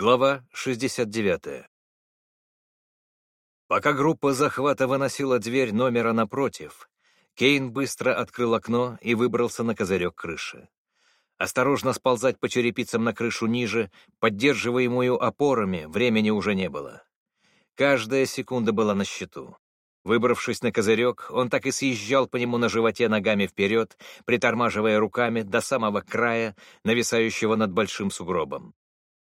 Глава 69. Пока группа захвата выносила дверь номера напротив, Кейн быстро открыл окно и выбрался на козырек крыши. Осторожно сползать по черепицам на крышу ниже, поддерживаемую опорами, времени уже не было. Каждая секунда была на счету. Выбравшись на козырек, он так и съезжал по нему на животе ногами вперед, притормаживая руками до самого края, нависающего над большим сугробом.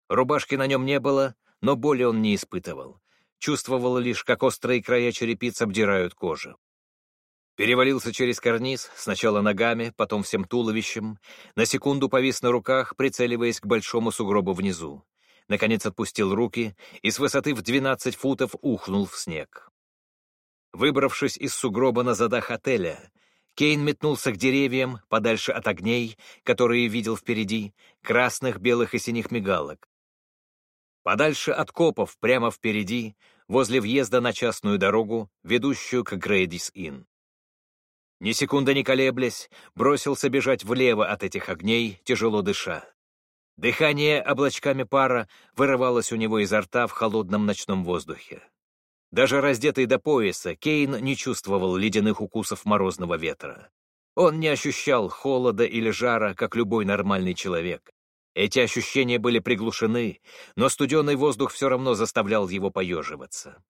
Рубашки на нем не было, но боли он не испытывал. Чувствовал лишь, как острые края черепиц обдирают кожу. Перевалился через карниз, сначала ногами, потом всем туловищем, на секунду повис на руках, прицеливаясь к большому сугробу внизу. Наконец отпустил руки и с высоты в 12 футов ухнул в снег. Выбравшись из сугроба на задах отеля, Кейн метнулся к деревьям, подальше от огней, которые видел впереди, красных, белых и синих мигалок. Подальше от копов, прямо впереди, возле въезда на частную дорогу, ведущую к Грейдис-Инн. Ни секунды не колеблясь, бросился бежать влево от этих огней, тяжело дыша. Дыхание облачками пара вырывалось у него изо рта в холодном ночном воздухе. Даже раздетый до пояса, Кейн не чувствовал ледяных укусов морозного ветра. Он не ощущал холода или жара, как любой нормальный человек. Эти ощущения были приглушены, но студеный воздух все равно заставлял его поеживаться.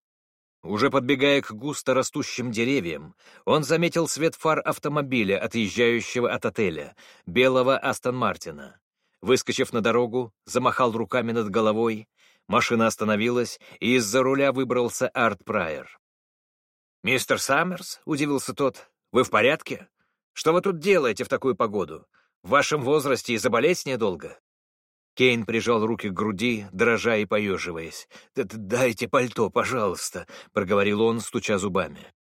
Уже подбегая к густо растущим деревьям, он заметил свет фар автомобиля, отъезжающего от отеля, белого Астон Мартина. Выскочив на дорогу, замахал руками над головой, машина остановилась, и из-за руля выбрался Арт Прайер. «Мистер Саммерс?» — удивился тот. «Вы в порядке? Что вы тут делаете в такую погоду? В вашем возрасте и заболеть недолго?» Кейн прижал руки к груди, дрожа и поеживаясь. «Дайте пальто, пожалуйста», — проговорил он, стуча зубами.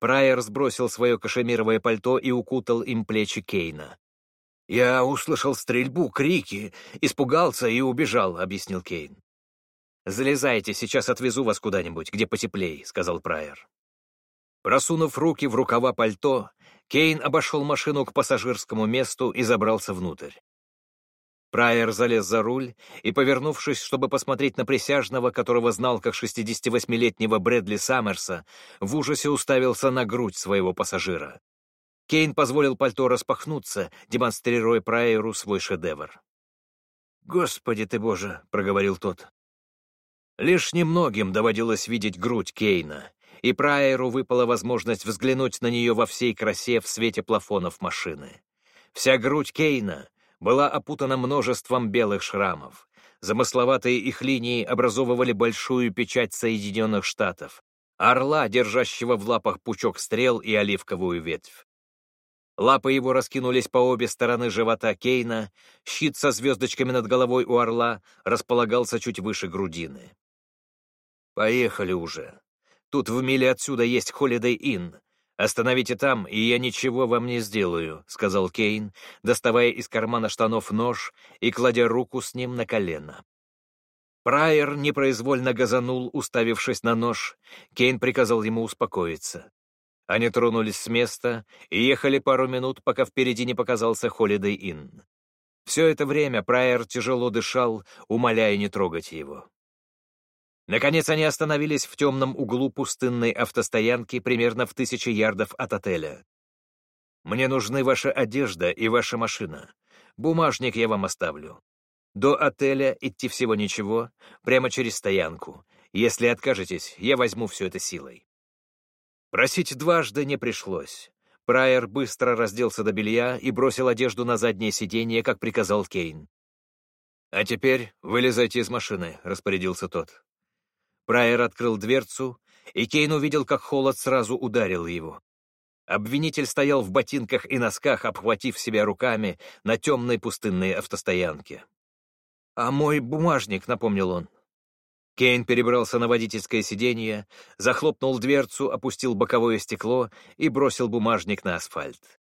Прайер сбросил свое кашемировое пальто и укутал им плечи Кейна. «Я услышал стрельбу, крики, испугался и убежал», — объяснил Кейн. «Залезайте, сейчас отвезу вас куда-нибудь, где потеплей», — сказал Прайер. Просунув руки в рукава пальто, Кейн обошел машину к пассажирскому месту и забрался внутрь. Прайер залез за руль и, повернувшись, чтобы посмотреть на присяжного, которого знал как 68-летнего Брэдли Саммерса, в ужасе уставился на грудь своего пассажира. Кейн позволил пальто распахнуться, демонстрируя Прайеру свой шедевр. «Господи ты боже!» — проговорил тот. Лишь немногим доводилось видеть грудь Кейна, и Прайеру выпала возможность взглянуть на нее во всей красе в свете плафонов машины. Вся грудь Кейна — была опутана множеством белых шрамов. Замысловатые их линии образовывали большую печать Соединенных Штатов, орла, держащего в лапах пучок стрел и оливковую ветвь. Лапы его раскинулись по обе стороны живота Кейна, щит со звездочками над головой у орла располагался чуть выше грудины. «Поехали уже. Тут в миле отсюда есть Холидей Инн. «Остановите там, и я ничего вам не сделаю», — сказал Кейн, доставая из кармана штанов нож и кладя руку с ним на колено. Прайер непроизвольно газанул, уставившись на нож. Кейн приказал ему успокоиться. Они тронулись с места и ехали пару минут, пока впереди не показался Холидей Инн. Все это время Прайер тяжело дышал, умоляя не трогать его. Наконец они остановились в темном углу пустынной автостоянки примерно в тысячи ярдов от отеля. «Мне нужны ваша одежда и ваша машина. Бумажник я вам оставлю. До отеля идти всего ничего, прямо через стоянку. Если откажетесь, я возьму все это силой». Просить дважды не пришлось. Прайер быстро разделся до белья и бросил одежду на заднее сиденье, как приказал Кейн. «А теперь вылезайте из машины», — распорядился тот. Прайер открыл дверцу, и Кейн увидел, как холод сразу ударил его. Обвинитель стоял в ботинках и носках, обхватив себя руками на темной пустынной автостоянке. «А мой бумажник», — напомнил он. Кейн перебрался на водительское сиденье, захлопнул дверцу, опустил боковое стекло и бросил бумажник на асфальт.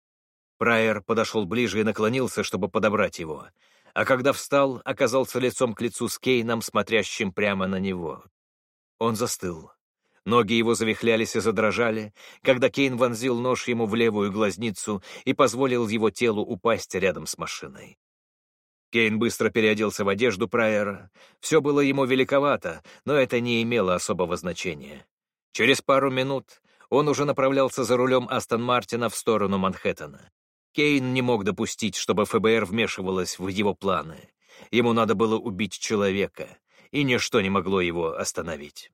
Прайер подошел ближе и наклонился, чтобы подобрать его, а когда встал, оказался лицом к лицу с Кейном, смотрящим прямо на него. Он застыл. Ноги его завихлялись и задрожали, когда Кейн вонзил нож ему в левую глазницу и позволил его телу упасть рядом с машиной. Кейн быстро переоделся в одежду Прайера. Все было ему великовато, но это не имело особого значения. Через пару минут он уже направлялся за рулем Астон Мартина в сторону Манхэттена. Кейн не мог допустить, чтобы ФБР вмешивалось в его планы. Ему надо было убить человека, и ничто не могло его остановить.